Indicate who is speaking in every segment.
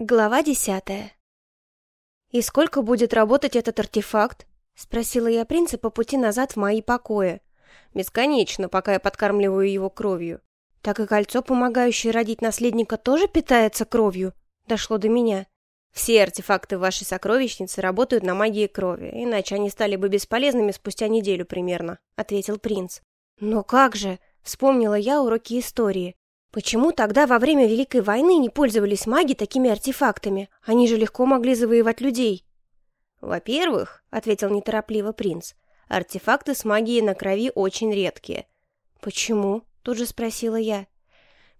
Speaker 1: Глава десятая. «И сколько будет работать этот артефакт?» — спросила я принца по пути назад в мои покои. «Бесконечно, пока я подкармливаю его кровью». «Так и кольцо, помогающее родить наследника, тоже питается кровью?» — дошло до меня. «Все артефакты вашей сокровищнице работают на магии крови, иначе они стали бы бесполезными спустя неделю примерно», — ответил принц. «Но как же?» — вспомнила я уроки истории. Почему тогда во время Великой войны не пользовались маги такими артефактами? Они же легко могли завоевать людей. Во-первых, ответил неторопливо принц, артефакты с магией на крови очень редкие. Почему? Тут же спросила я.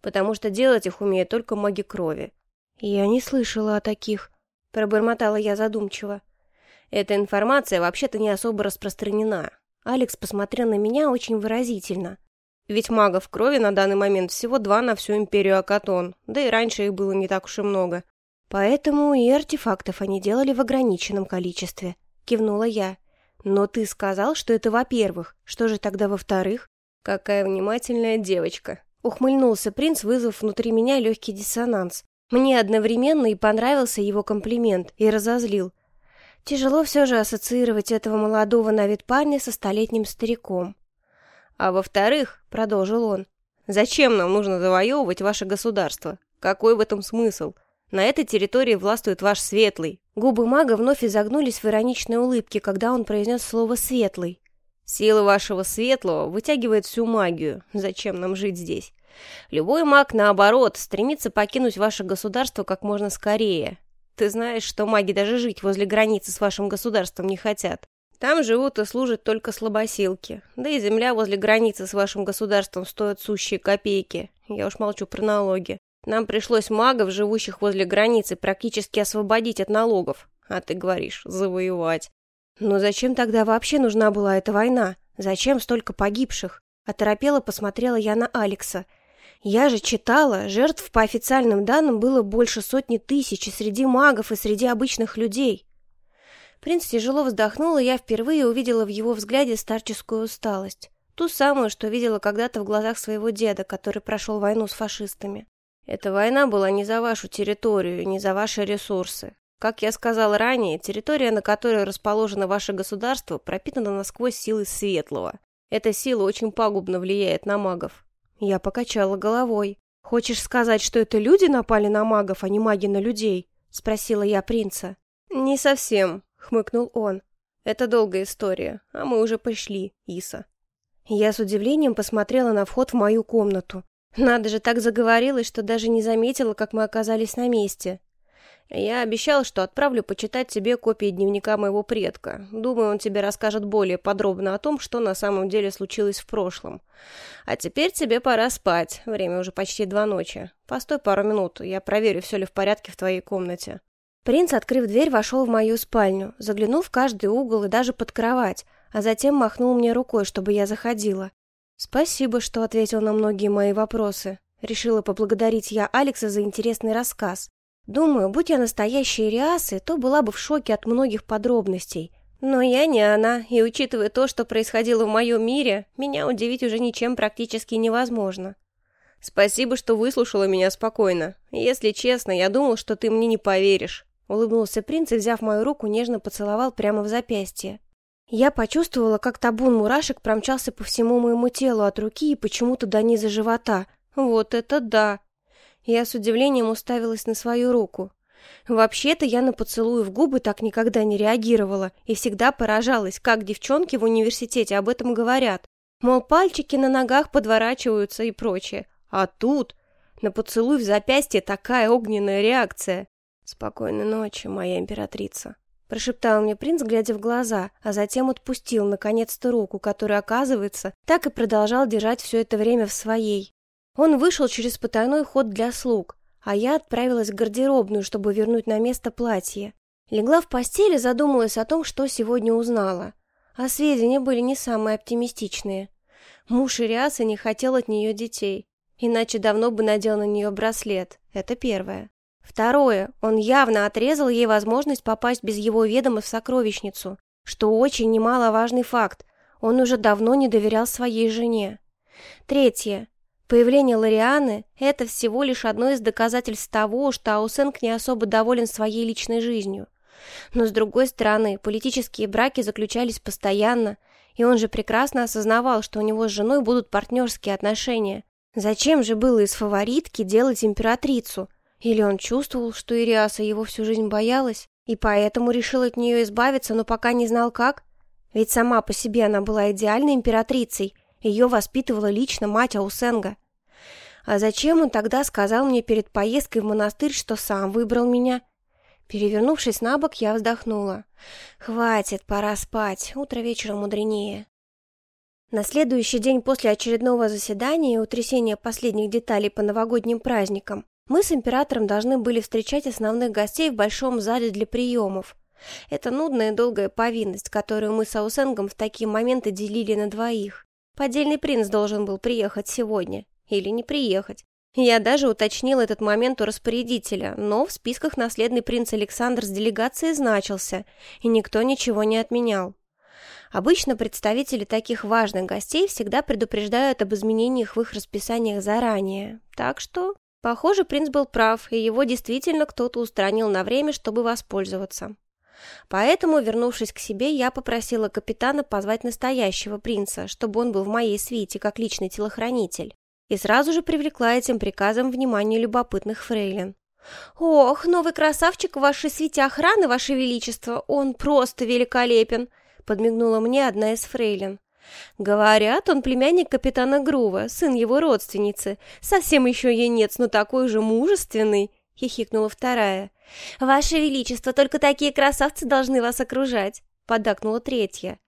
Speaker 1: Потому что делать их умеют только маги крови. Я не слышала о таких, пробормотала я задумчиво. Эта информация вообще-то не особо распространена. Алекс посмотрел на меня очень выразительно. Ведь магов крови на данный момент всего два на всю империю Акатон, да и раньше их было не так уж и много. Поэтому и артефактов они делали в ограниченном количестве, кивнула я. Но ты сказал, что это во-первых. Что же тогда во-вторых? Какая внимательная девочка. Ухмыльнулся принц, вызвав внутри меня легкий диссонанс. Мне одновременно и понравился его комплимент, и разозлил. Тяжело все же ассоциировать этого молодого на вид парня со столетним стариком. А во-вторых, продолжил он, зачем нам нужно завоевывать ваше государство? Какой в этом смысл? На этой территории властвует ваш светлый. Губы мага вновь изогнулись в ироничной улыбке, когда он произнес слово «светлый». Сила вашего светлого вытягивает всю магию. Зачем нам жить здесь? Любой маг, наоборот, стремится покинуть ваше государство как можно скорее. Ты знаешь, что маги даже жить возле границы с вашим государством не хотят. Там живут и служат только слабосилки. Да и земля возле границы с вашим государством стоит сущие копейки. Я уж молчу про налоги. Нам пришлось магов, живущих возле границы, практически освободить от налогов. А ты говоришь, завоевать. Но зачем тогда вообще нужна была эта война? Зачем столько погибших? Оторопела посмотрела я на Алекса. Я же читала, жертв по официальным данным было больше сотни тысяч и среди магов, и среди обычных людей. Принц тяжело вздохнул, и я впервые увидела в его взгляде старческую усталость. Ту самую, что видела когда-то в глазах своего деда, который прошел войну с фашистами. Эта война была не за вашу территорию, не за ваши ресурсы. Как я сказал ранее, территория, на которой расположено ваше государство, пропитана насквозь силой светлого. Эта сила очень пагубно влияет на магов. Я покачала головой. «Хочешь сказать, что это люди напали на магов, а не маги на людей?» — спросила я принца. «Не совсем хмыкнул он. Это долгая история, а мы уже пришли, Иса. Я с удивлением посмотрела на вход в мою комнату. Надо же, так заговорилась, что даже не заметила, как мы оказались на месте. Я обещал, что отправлю почитать тебе копии дневника моего предка. Думаю, он тебе расскажет более подробно о том, что на самом деле случилось в прошлом. А теперь тебе пора спать. Время уже почти два ночи. Постой пару минут, я проверю, все ли в порядке в твоей комнате. Принц, открыв дверь, вошел в мою спальню, заглянул в каждый угол и даже под кровать, а затем махнул мне рукой, чтобы я заходила. «Спасибо, что ответил на многие мои вопросы». Решила поблагодарить я Алекса за интересный рассказ. Думаю, будь я настоящей Риасы, то была бы в шоке от многих подробностей. Но я не она, и учитывая то, что происходило в моем мире, меня удивить уже ничем практически невозможно. Спасибо, что выслушала меня спокойно. Если честно, я думал, что ты мне не поверишь. Улыбнулся принц и, взяв мою руку, нежно поцеловал прямо в запястье. Я почувствовала, как табун мурашек промчался по всему моему телу от руки и почему-то до низа живота. Вот это да! Я с удивлением уставилась на свою руку. Вообще-то я на поцелуи в губы так никогда не реагировала и всегда поражалась, как девчонки в университете об этом говорят. Мол, пальчики на ногах подворачиваются и прочее. А тут на поцелуй в запястье такая огненная реакция. «Спокойной ночи, моя императрица», — прошептал мне принц, глядя в глаза, а затем отпустил, наконец-то, руку, которая, оказывается, так и продолжал держать все это время в своей. Он вышел через потайной ход для слуг, а я отправилась в гардеробную, чтобы вернуть на место платье. Легла в постели, задумалась о том, что сегодня узнала. А сведения были не самые оптимистичные. Муж Ириаса не хотел от нее детей, иначе давно бы надел на нее браслет. Это первое. Второе, он явно отрезал ей возможность попасть без его ведома в сокровищницу, что очень немаловажный факт. Он уже давно не доверял своей жене. Третье, Появление Лорианы – это всего лишь одно из доказательств того, что Аусенг не особо доволен своей личной жизнью. Но, с другой стороны, политические браки заключались постоянно, и он же прекрасно осознавал, что у него с женой будут партнерские отношения. Зачем же было из фаворитки делать императрицу? Или он чувствовал, что Ириаса его всю жизнь боялась, и поэтому решил от нее избавиться, но пока не знал как? Ведь сама по себе она была идеальной императрицей, ее воспитывала лично мать Аусенга. А зачем он тогда сказал мне перед поездкой в монастырь, что сам выбрал меня? Перевернувшись на бок, я вздохнула. «Хватит, пора спать. Утро вечером мудренее». На следующий день после очередного заседания и утрясения последних деталей по новогодним праздникам мы с императором должны были встречать основных гостей в большом зале для приемов. Это нудная и долгая повинность, которую мы с Аусенгом в такие моменты делили на двоих. Поддельный принц должен был приехать сегодня. Или не приехать. Я даже уточнил этот момент у распорядителя, но в списках наследный принц Александр с делегацией значился, и никто ничего не отменял. Обычно представители таких важных гостей всегда предупреждают об изменениях в их расписаниях заранее. Так что, похоже, принц был прав, и его действительно кто-то устранил на время, чтобы воспользоваться. Поэтому, вернувшись к себе, я попросила капитана позвать настоящего принца, чтобы он был в моей свите как личный телохранитель и сразу же привлекла этим приказом внимание любопытных фрейлин. «Ох, новый красавчик в вашей свете охраны, ваше величество, он просто великолепен!» подмигнула мне одна из фрейлин. «Говорят, он племянник капитана Грува, сын его родственницы. Совсем еще енец, но такой же мужественный!» хихикнула вторая. «Ваше величество, только такие красавцы должны вас окружать!» поддакнула третья.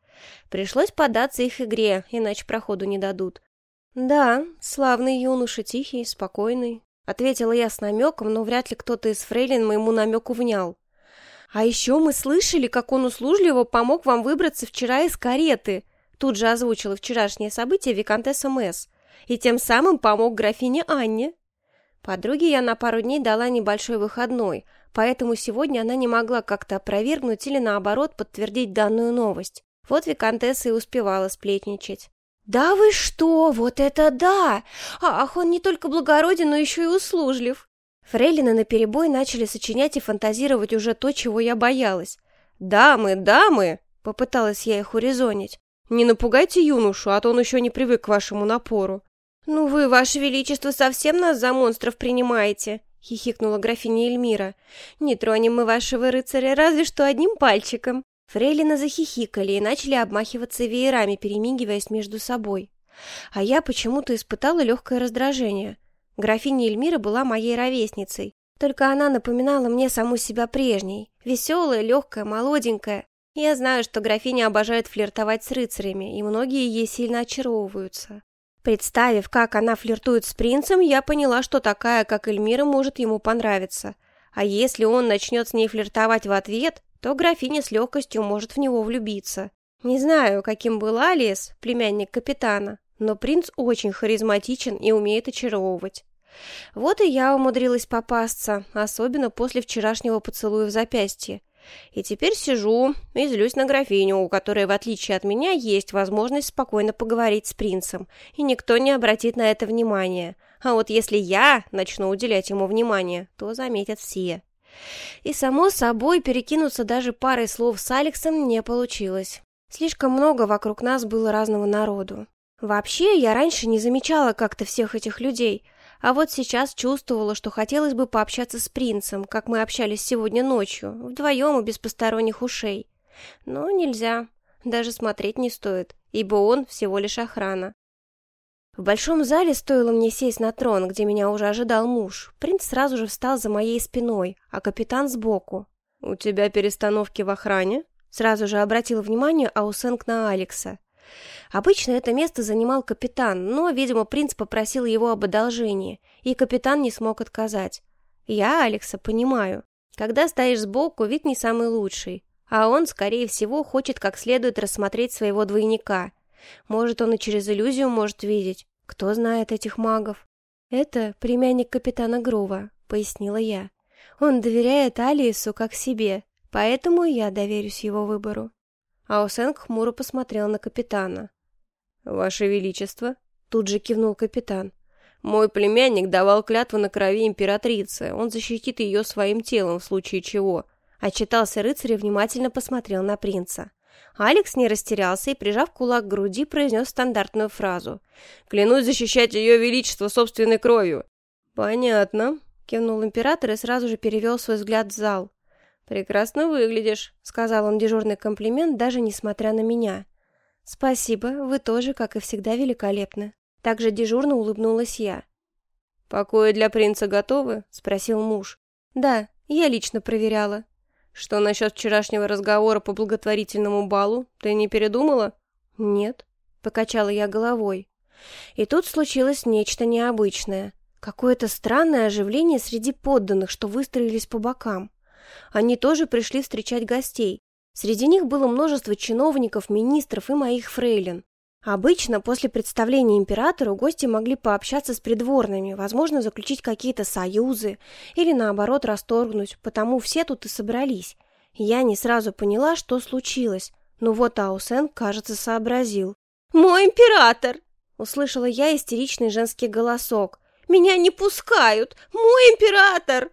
Speaker 1: Пришлось податься их игре, иначе проходу не дадут. «Да, славный юноша, тихий, спокойный», — ответила я с намеком, но вряд ли кто-то из фрейлин моему намеку внял. «А еще мы слышали, как он услужливо помог вам выбраться вчера из кареты», тут же озвучила вчерашнее событие Викантесса Месс, и тем самым помог графине Анне. Подруге я на пару дней дала небольшой выходной, поэтому сегодня она не могла как-то опровергнуть или наоборот подтвердить данную новость. Вот Викантесса и успевала сплетничать. «Да вы что, вот это да! Ах, он не только благороден, но еще и услужлив!» Фрейлины наперебой начали сочинять и фантазировать уже то, чего я боялась. «Дамы, дамы!» — попыталась я их урезонить. «Не напугайте юношу, а то он еще не привык к вашему напору». «Ну вы, ваше величество, совсем нас за монстров принимаете?» — хихикнула графиня Эльмира. «Не тронем мы вашего рыцаря разве что одним пальчиком». Фрейлины захихикали и начали обмахиваться веерами, перемигиваясь между собой. А я почему-то испытала легкое раздражение. Графиня Эльмира была моей ровесницей, только она напоминала мне саму себя прежней. Веселая, легкая, молоденькая. Я знаю, что графиня обожает флиртовать с рыцарями, и многие ей сильно очаровываются. Представив, как она флиртует с принцем, я поняла, что такая, как Эльмира, может ему понравиться. А если он начнет с ней флиртовать в ответ, то графиня с легкостью может в него влюбиться. Не знаю, каким был Алиес, племянник капитана, но принц очень харизматичен и умеет очаровывать. Вот и я умудрилась попасться, особенно после вчерашнего поцелуя в запястье. И теперь сижу и злюсь на графиню, у которой, в отличие от меня, есть возможность спокойно поговорить с принцем, и никто не обратит на это внимания. А вот если я начну уделять ему внимание, то заметят все. И, само собой, перекинуться даже парой слов с Алексом не получилось. Слишком много вокруг нас было разного народу. Вообще, я раньше не замечала как-то всех этих людей, а вот сейчас чувствовала, что хотелось бы пообщаться с принцем, как мы общались сегодня ночью, вдвоем и без посторонних ушей. Но нельзя, даже смотреть не стоит, ибо он всего лишь охрана. В большом зале стоило мне сесть на трон, где меня уже ожидал муж. Принц сразу же встал за моей спиной, а капитан сбоку. «У тебя перестановки в охране?» Сразу же обратил внимание Аусенк на Алекса. Обычно это место занимал капитан, но, видимо, принц попросил его об одолжении, и капитан не смог отказать. Я Алекса понимаю. Когда стоишь сбоку, вид не самый лучший, а он, скорее всего, хочет как следует рассмотреть своего двойника. Может, он и через иллюзию может видеть. Кто знает этих магов? Это племянник капитана Грува, пояснила я. Он доверяет Алису как себе, поэтому я доверюсь его выбору. Аусенг хмуро посмотрел на капитана. «Ваше Величество», — тут же кивнул капитан, Мой племянник давал клятву на крови императрицы. Он защитит ее своим телом в случае чего. Отчитался рыцарь и внимательно посмотрел на принца. Алекс не растерялся и, прижав кулак к груди, произнес стандартную фразу. «Клянусь защищать ее величество собственной кровью». «Понятно», — кивнул император и сразу же перевел свой взгляд в зал. «Прекрасно выглядишь», — сказал он дежурный комплимент, даже несмотря на меня. «Спасибо, вы тоже, как и всегда, великолепны». Также дежурно улыбнулась я. «Покои для принца готовы?» — спросил муж. «Да, я лично проверяла». «Что насчет вчерашнего разговора по благотворительному балу? Ты не передумала?» «Нет», — покачала я головой. И тут случилось нечто необычное. Какое-то странное оживление среди подданных, что выстроились по бокам. Они тоже пришли встречать гостей. Среди них было множество чиновников, министров и моих фрейлин. Обычно после представления императору гости могли пообщаться с придворными, возможно, заключить какие-то союзы или, наоборот, расторгнуть, потому все тут и собрались. Я не сразу поняла, что случилось, но вот Аусен, кажется, сообразил. «Мой император!» — услышала я истеричный женский голосок. «Меня не пускают! Мой император!»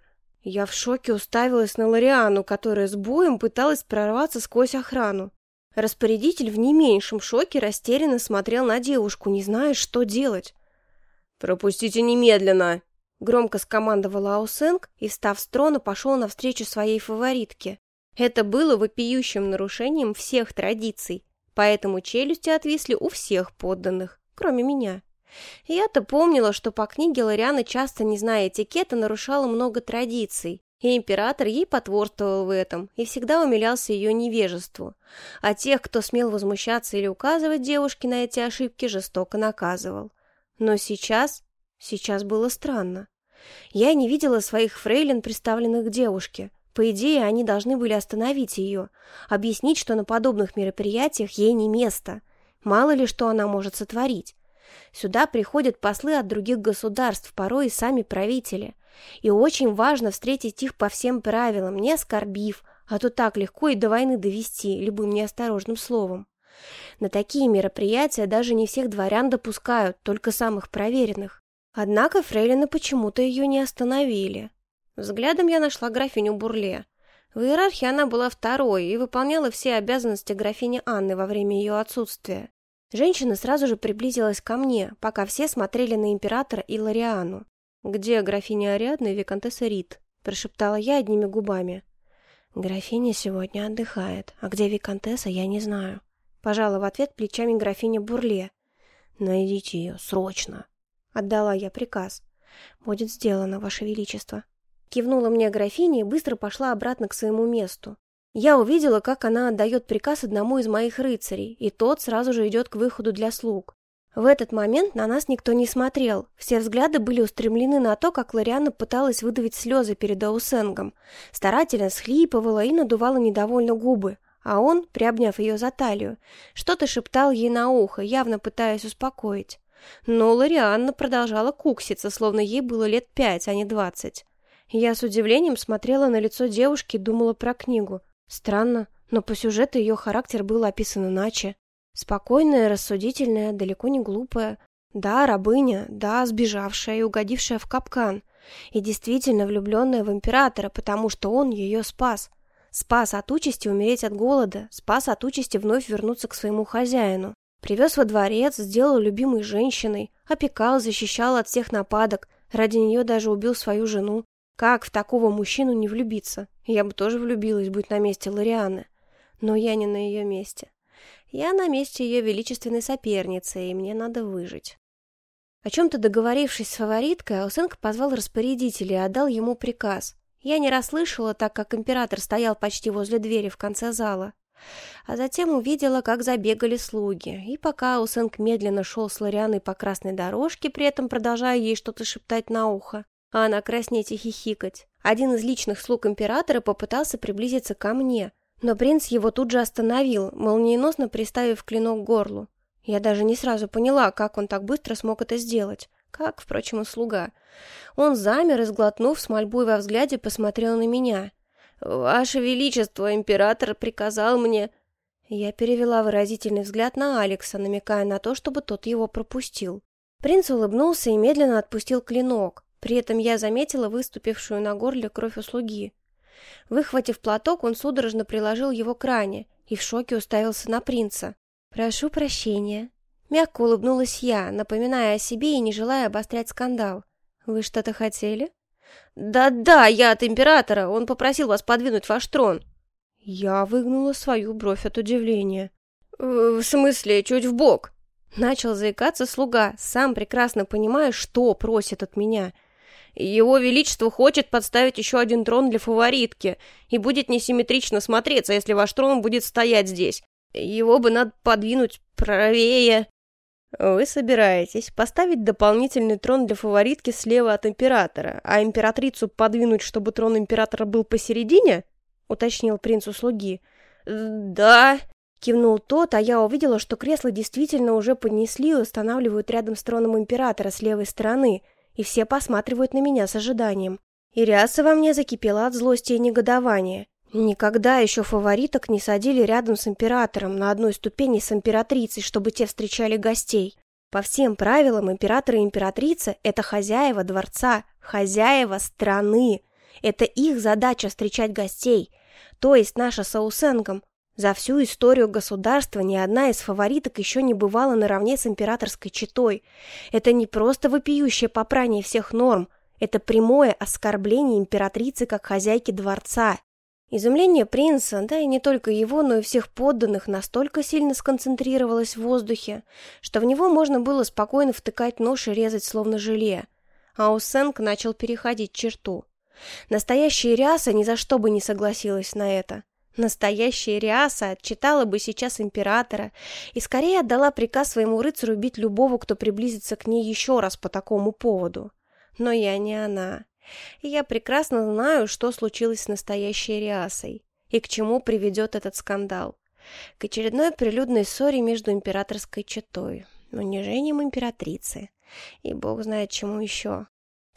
Speaker 1: Я в шоке уставилась на Лориану, которая с боем пыталась прорваться сквозь охрану. Распорядитель в не меньшем шоке растерянно смотрел на девушку, не зная, что делать. «Пропустите немедленно!» Громко скомандовала Аусенг и, встав с трона, пошел навстречу своей фаворитке. Это было вопиющим нарушением всех традиций, поэтому челюсти отвисли у всех подданных, кроме меня. Я-то помнила, что по книге Лориана, часто не зная этикета, нарушала много традиций, и император ей потворствовал в этом и всегда умилялся ее невежеству. А тех, кто смел возмущаться или указывать девушке на эти ошибки, жестоко наказывал. Но сейчас... сейчас было странно. Я не видела своих фрейлин, представленных девушке. По идее, они должны были остановить ее, объяснить, что на подобных мероприятиях ей не место. Мало ли, что она может сотворить. Сюда приходят послы от других государств, порой и сами правители – и очень важно встретить их по всем правилам, не оскорбив, а то так легко и до войны довести любым неосторожным словом. На такие мероприятия даже не всех дворян допускают, только самых проверенных. Однако фрейлины почему-то ее не остановили. Взглядом я нашла графиню Бурле. В иерархии она была второй и выполняла все обязанности графини Анны во время ее отсутствия. Женщина сразу же приблизилась ко мне, пока все смотрели на императора и Лориану. «Где графиня Ариадна и виконтесса Рид?» – прошептала я одними губами. «Графиня сегодня отдыхает, а где виконтесса, я не знаю». Пожала в ответ плечами графиня Бурле. «Найдите ее, срочно!» Отдала я приказ. «Будет сделано, Ваше Величество». Кивнула мне графиня и быстро пошла обратно к своему месту. Я увидела, как она отдает приказ одному из моих рыцарей, и тот сразу же идет к выходу для слуг. В этот момент на нас никто не смотрел. Все взгляды были устремлены на то, как Лориана пыталась выдавить слезы перед Аусенгом. Старательно схлипывала и надувала недовольно губы. А он, приобняв ее за талию, что-то шептал ей на ухо, явно пытаясь успокоить. Но Лорианна продолжала кукситься, словно ей было лет пять, а не двадцать. Я с удивлением смотрела на лицо девушки и думала про книгу. Странно, но по сюжету ее характер был описан иначе. Спокойная, рассудительная, далеко не глупая. Да, рабыня, да, сбежавшая и угодившая в капкан. И действительно влюбленная в императора, потому что он ее спас. Спас от участи умереть от голода, спас от участи вновь вернуться к своему хозяину. Привез во дворец, сделал любимой женщиной, опекал, защищал от всех нападок, ради нее даже убил свою жену. Как в такого мужчину не влюбиться? Я бы тоже влюбилась, будь на месте Лорианы. Но я не на ее месте. Я на месте ее величественной соперницы, и мне надо выжить. О чем-то договорившись с фавориткой, Аусенко позвал распорядителя и отдал ему приказ. Я не расслышала, так как император стоял почти возле двери в конце зала. А затем увидела, как забегали слуги, и пока Аусенк медленно шел с Лорианой по красной дорожке, при этом продолжая ей что-то шептать на ухо, а она краснеть и хихикать, один из личных слуг императора попытался приблизиться ко мне, но принц его тут же остановил, молниеносно приставив клинок к горлу. Я даже не сразу поняла, как он так быстро смог это сделать. Как, впрочем, и слуга. Он замер и, сглотнув с мольбой во взгляде, посмотрел на меня. «Ваше Величество, император приказал мне...» Я перевела выразительный взгляд на Алекса, намекая на то, чтобы тот его пропустил. Принц улыбнулся и медленно отпустил клинок. При этом я заметила выступившую на горле кровь у слуги. Выхватив платок, он судорожно приложил его к ране и в шоке уставился на принца. «Прошу прощения». Мягко улыбнулась я, напоминая о себе и не желая обострять скандал. «Вы что-то хотели?» «Да-да, я от императора. Он попросил вас подвинуть ваш трон». Я выгнула свою бровь от удивления. «В смысле, чуть в бок?» Начал заикаться слуга, сам прекрасно понимая, что просит от меня. Его Величество хочет подставить еще один трон для фаворитки, и будет несимметрично смотреться, если ваш трон будет стоять здесь. Его бы надо подвинуть правее. Вы собираетесь поставить дополнительный трон для фаворитки слева от императора, а императрицу подвинуть, чтобы трон императора был посередине? Уточнил принц у слуги. Да, Кивнул тот, а я увидела, что кресло действительно уже поднесли и устанавливают рядом с троном императора с левой стороны, и все посматривают на меня с ожиданием. И ряса во мне закипела от злости и негодования. Никогда еще фавориток не садили рядом с императором на одной ступени с императрицей, чтобы те встречали гостей. По всем правилам император и императрица – это хозяева дворца, хозяева страны. Это их задача встречать гостей. То есть наша с за всю историю государства ни одна из фавориток еще не бывала наравне с императорской четой. Это не просто вопиющее попрание всех норм, это прямое оскорбление императрицы как хозяйки дворца. Изумление принца, да и не только его, но и всех подданных, настолько сильно сконцентрировалось в воздухе, что в него можно было спокойно втыкать нож и резать словно желе. А Усенк начал переходить черту. Настоящая ряса ни за что бы не согласилась на это. Настоящая Риаса отчитала бы сейчас императора и скорее отдала приказ своему рыцарю убить любого, кто приблизится к ней еще раз по такому поводу. Но я не она. И я прекрасно знаю, что случилось с настоящей Риасой и к чему приведет этот скандал. К очередной прилюдной ссоре между императорской четой, унижением императрицы и бог знает чему еще.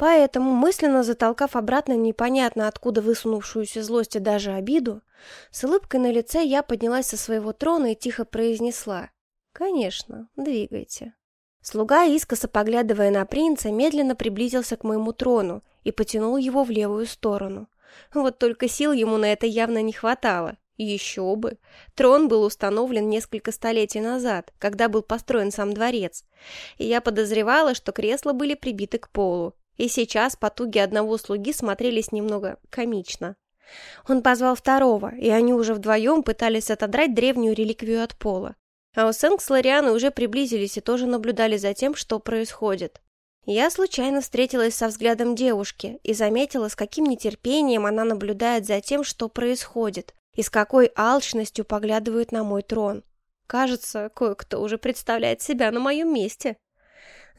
Speaker 1: Поэтому, мысленно затолкав обратно непонятно откуда высунувшуюся злость и даже обиду, с улыбкой на лице я поднялась со своего трона и тихо произнесла «Конечно, двигайте». Слуга, искоса поглядывая на принца, медленно приблизился к моему трону и потянул его в левую сторону. Вот только сил ему на это явно не хватало. Еще бы. Трон был установлен несколько столетий назад, когда был построен сам дворец. И я подозревала, что кресла были прибиты к полу, и сейчас потуги одного слуги смотрелись немного комично. Он позвал второго, и они уже вдвоем пытались отодрать древнюю реликвию от пола. А Аусенг с Лорианой уже приблизились и тоже наблюдали за тем, что происходит. Я случайно встретилась со взглядом девушки и заметила, с каким нетерпением она наблюдает за тем, что происходит, и с какой алчностью поглядывает на мой трон. Кажется, кое-кто уже представляет себя на моем месте.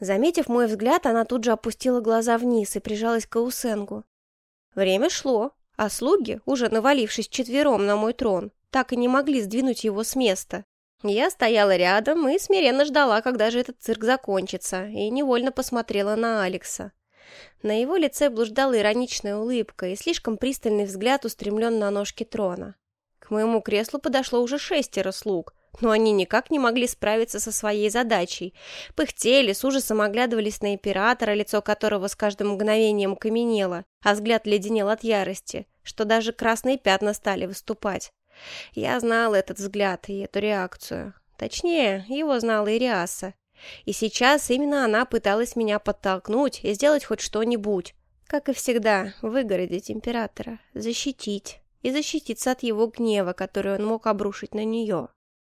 Speaker 1: Заметив мой взгляд, она тут же опустила глаза вниз и прижалась к Аусенгу. Время шло, а слуги, уже навалившись четвером на мой трон, так и не могли сдвинуть его с места. Я стояла рядом и смиренно ждала, когда же этот цирк закончится, и невольно посмотрела на Алекса. На его лице блуждала ироничная улыбка и слишком пристальный взгляд устремлен на ножки трона. К моему креслу подошло уже шестеро слуг, но они никак не могли справиться со своей задачей. Пыхтели, с ужасом оглядывались на императора, лицо которого с каждым мгновением каменело, а взгляд леденел от ярости, что даже красные пятна стали выступать. Я знал этот взгляд и эту реакцию. Точнее, его знала и Риаса. И сейчас именно она пыталась меня подтолкнуть и сделать хоть что-нибудь. Как и всегда, выгородить императора, защитить и защититься от его гнева, который он мог обрушить на нее.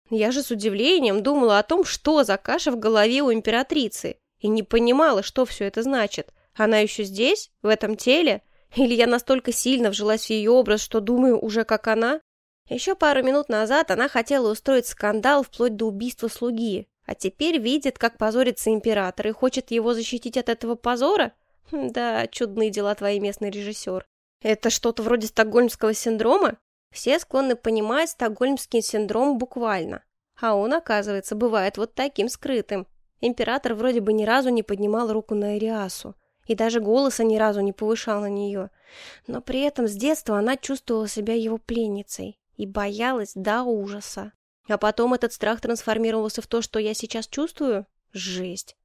Speaker 1: Я же с удивлением думала о том, что за каша в голове у императрицы, и не понимала, что все это значит. Она еще здесь, в этом теле? Или я настолько сильно вжилась в ее образ, что думаю уже как она? Еще пару минут назад она хотела устроить скандал вплоть до убийства слуги, а теперь видит, как позорится император и хочет его защитить от этого позора? Хм, да, чудные дела твои, местный режиссер. Это что-то вроде стокгольмского синдрома? Все склонны понимать стокгольмский синдром буквально. А он, оказывается, бывает вот таким скрытым. Император вроде бы ни разу не поднимал руку на Эриасу. И даже голоса ни разу не повышал на нее. Но при этом с детства она чувствовала себя его пленницей. И боялась до ужаса. А потом этот страх трансформировался в то, что я сейчас чувствую? Жесть.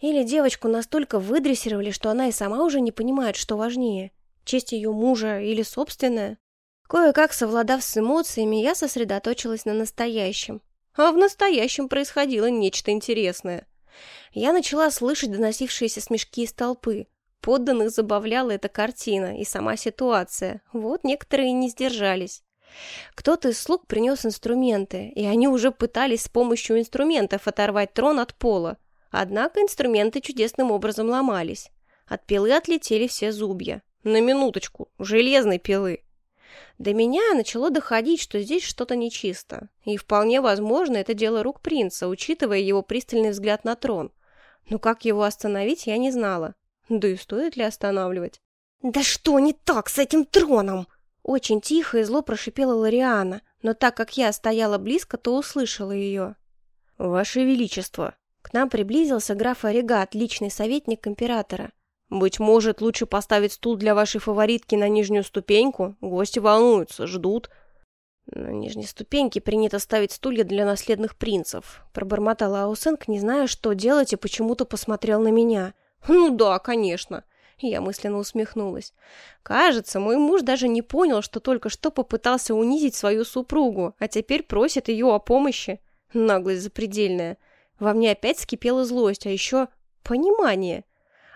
Speaker 1: Или девочку настолько выдрессировали, что она и сама уже не понимает, что важнее – честь ее мужа или собственная. Кое-как совладав с эмоциями, я сосредоточилась на настоящем. А в настоящем происходило нечто интересное. Я начала слышать доносившиеся смешки из толпы. Подданных забавляла эта картина и сама ситуация. Вот некоторые не сдержались. Кто-то из слуг принес инструменты, и они уже пытались с помощью инструментов оторвать трон от пола. Однако инструменты чудесным образом ломались. От пилы отлетели все зубья. На минуточку, железной пилы. До меня начало доходить, что здесь что-то нечисто. И вполне возможно, это дело рук принца, учитывая его пристальный взгляд на трон. Но как его остановить, я не знала. Да и стоит ли останавливать? «Да что не так с этим троном?» Очень тихо и зло прошипела Лориана, но так как я стояла близко, то услышала ее. «Ваше Величество!» К нам приблизился граф Орегат, личный советник императора. «Быть может, лучше поставить стул для вашей фаворитки на нижнюю ступеньку? Гости волнуются, ждут». «На нижней ступеньке принято ставить стулья для наследных принцев», пробормотала Аусенк, не зная, что делать, и почему-то посмотрел на меня. «Ну да, конечно». Я мысленно усмехнулась. Кажется, мой муж даже не понял, что только что попытался унизить свою супругу, а теперь просит ее о помощи. Наглость запредельная. Во мне опять скипела злость, а еще понимание.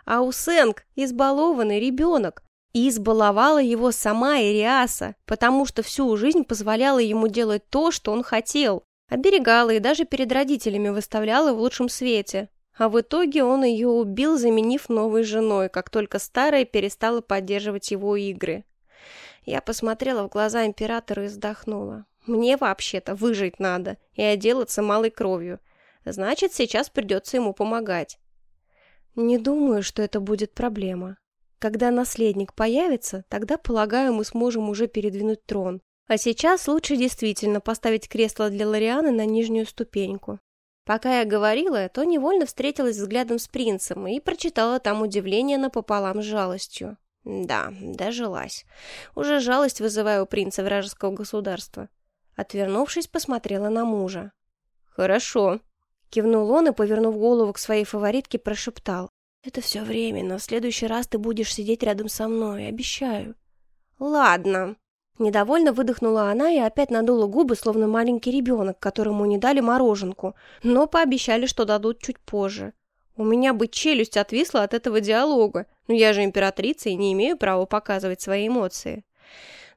Speaker 1: А Усенг – избалованный ребенок. И избаловала его сама Ириаса, потому что всю жизнь позволяла ему делать то, что он хотел. Оберегала и даже перед родителями выставляла в лучшем свете. А в итоге он ее убил, заменив новой женой, как только старая перестала поддерживать его игры. Я посмотрела в глаза императора и вздохнула. Мне вообще-то выжить надо и отделаться малой кровью. Значит, сейчас придется ему помогать. Не думаю, что это будет проблема. Когда наследник появится, тогда, полагаю, мы сможем уже передвинуть трон. А сейчас лучше действительно поставить кресло для Лорианы на нижнюю ступеньку. Пока я говорила, то невольно встретилась взглядом с принцем и прочитала там удивление напополам с жалостью. Да, дожилась. Уже жалость вызываю у принца вражеского государства. Отвернувшись, посмотрела на мужа. «Хорошо», — кивнул он и, повернув голову к своей фаворитке, прошептал. «Это все временно. В следующий раз ты будешь сидеть рядом со мной, обещаю». «Ладно», Недовольно выдохнула она и опять надула губы, словно маленький ребенок, которому не дали мороженку, но пообещали, что дадут чуть позже. У меня бы челюсть отвисла от этого диалога, но я же императрица и не имею права показывать свои эмоции.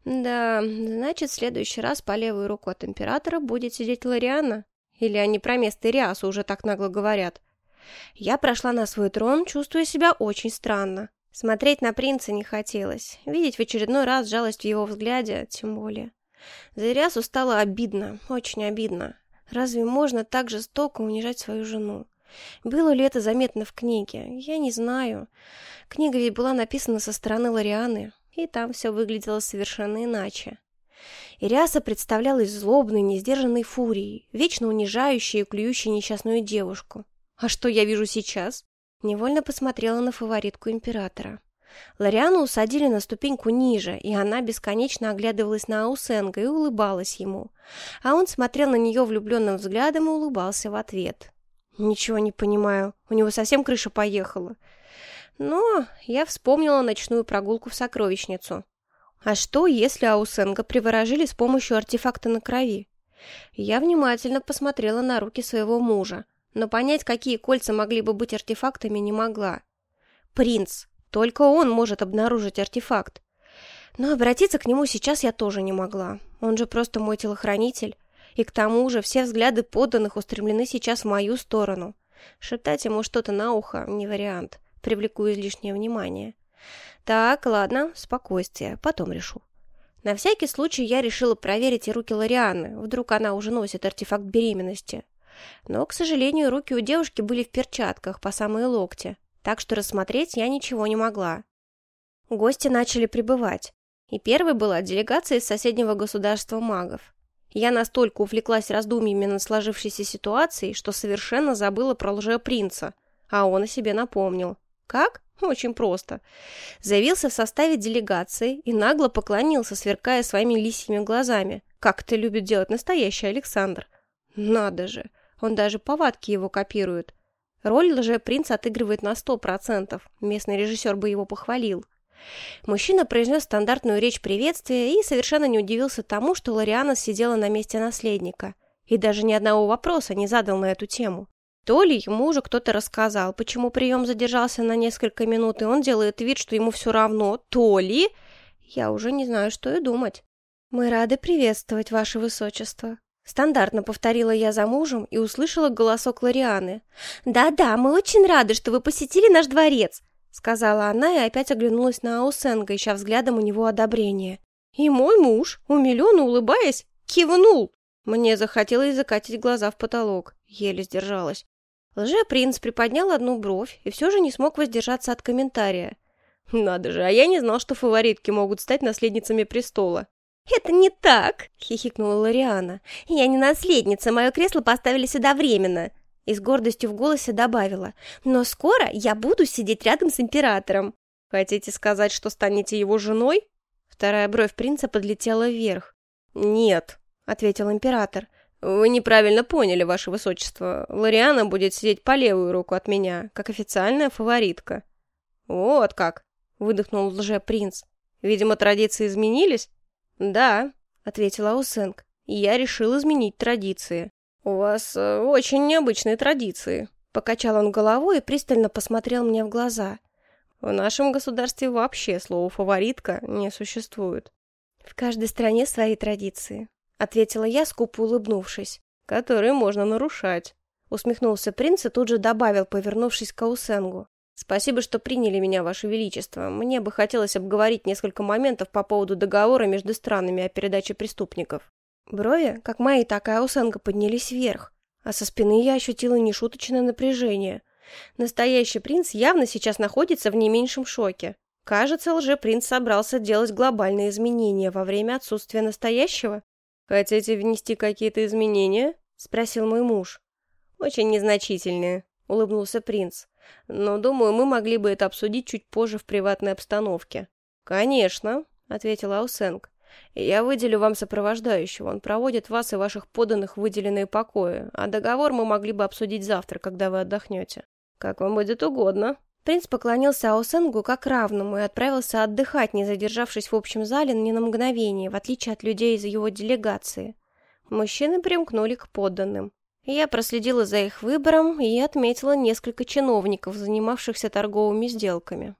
Speaker 1: Да, значит, в следующий раз по левую руку от императора будет сидеть Лориана. Или они про место Ириасу уже так нагло говорят. Я прошла на свой трон, чувствуя себя очень странно. Смотреть на принца не хотелось. Видеть в очередной раз жалость в его взгляде, тем более. За Ириасу стало обидно, очень обидно. Разве можно так жестоко унижать свою жену? Было ли это заметно в книге? Я не знаю. Книга ведь была написана со стороны Лорианы, и там все выглядело совершенно иначе. Ириаса представлялась злобной, несдержанной фурией, вечно унижающей и клюющей несчастную девушку. А что я вижу сейчас? Невольно посмотрела на фаворитку императора. Лориану усадили на ступеньку ниже, и она бесконечно оглядывалась на Аусенга и улыбалась ему. А он смотрел на нее влюбленным взглядом и улыбался в ответ. «Ничего не понимаю, у него совсем крыша поехала». Но я вспомнила ночную прогулку в сокровищницу. А что, если Аусенга приворожили с помощью артефакта на крови? Я внимательно посмотрела на руки своего мужа но понять, какие кольца могли бы быть артефактами, не могла. Принц. Только он может обнаружить артефакт. Но обратиться к нему сейчас я тоже не могла. Он же просто мой телохранитель. И к тому же все взгляды подданных устремлены сейчас в мою сторону. Шептать ему что-то на ухо – не вариант. Привлеку излишнее внимание. Так, ладно, спокойствие, потом решу. На всякий случай я решила проверить и руки Лорианы. Вдруг она уже носит артефакт беременности. Но, к сожалению, руки у девушки были в перчатках по самые локти, так что рассмотреть я ничего не могла. Гости начали прибывать, и первой была делегация из соседнего государства магов. Я настолько увлеклась раздумьями над сложившейся ситуацией, что совершенно забыла про лже-принца, а он о себе напомнил. Как? Очень просто. Заявился в составе делегации и нагло поклонился, сверкая своими лисьими глазами, как это любит делать настоящий Александр. Надо же, он даже повадки его копирует. Роль лже-принца отыгрывает на сто процентов. Местный режиссер бы его похвалил. Мужчина произнес стандартную речь приветствия и совершенно не удивился тому, что Лориана сидела на месте наследника. И даже ни одного вопроса не задал на эту тему. То ли ему уже кто-то рассказал, почему прием задержался на несколько минут, и он делает вид, что ему все равно, то ли... Я уже не знаю, что и думать. «Мы рады приветствовать, ваше высочество», Стандартно повторила я за мужем и услышала голосок Лорианы. «Да-да, мы очень рады, что вы посетили наш дворец», сказала она и опять оглянулась на Аусенга, ища взглядом у него одобрение. И мой муж, умиленно улыбаясь, кивнул. Мне захотелось закатить глаза в потолок, еле сдержалась. Лже-принц приподнял одну бровь и все же не смог воздержаться от комментария. «Надо же, а я не знал, что фаворитки могут стать наследницами престола».
Speaker 2: «Это не так!» — хихикнула Лориана. «Я не наследница, мое кресло поставили сюда временно!» И с гордостью в голосе добавила. «Но скоро я буду сидеть рядом с императором!»
Speaker 1: «Хотите сказать, что станете его женой?» Вторая бровь принца подлетела вверх. «Нет», — ответил император. «Вы неправильно поняли, ваше высочество. Лориана будет сидеть по левую руку от меня, как официальная фаворитка». «Вот как!» — выдохнул лже-принц. «Видимо, традиции изменились?» «Да», — ответила Аусенг, — «я решил изменить традиции». «У вас э, очень необычные традиции», — покачал он головой и пристально посмотрел мне в глаза. «В нашем государстве вообще слово «фаворитка» не существует».
Speaker 2: «В каждой стране свои традиции», — ответила я, скупо улыбнувшись.
Speaker 1: «Которые можно нарушать», — усмехнулся принц и тут же добавил, повернувшись к Аусенгу. «Спасибо, что приняли меня, Ваше Величество. Мне бы хотелось обговорить несколько моментов по поводу договора между странами о передаче преступников». Брови, как мои, так и Аусенга, поднялись вверх, а со спины я ощутила нешуточное напряжение. Настоящий принц явно сейчас находится в не меньшем шоке. Кажется, лже-принц собрался делать глобальные изменения во время отсутствия настоящего. «Хотите внести какие-то изменения?» — спросил мой муж. «Очень незначительные», — улыбнулся принц. Но, думаю, мы могли бы это обсудить чуть позже в приватной обстановке. Конечно, ответила Аусенг. Я выделю вам сопровождающего. Он проводит вас и ваших подданных в выделенные покои, а договор мы могли бы обсудить завтра, когда вы отдохнете. Как вам будет угодно. Принц поклонился Аусенгу как равному и отправился отдыхать, не задержавшись в общем зале ни на мгновение, в отличие от людей из его делегации. Мужчины примкнули к подданным. Я проследила за их выбором и отметила несколько чиновников, занимавшихся торговыми сделками.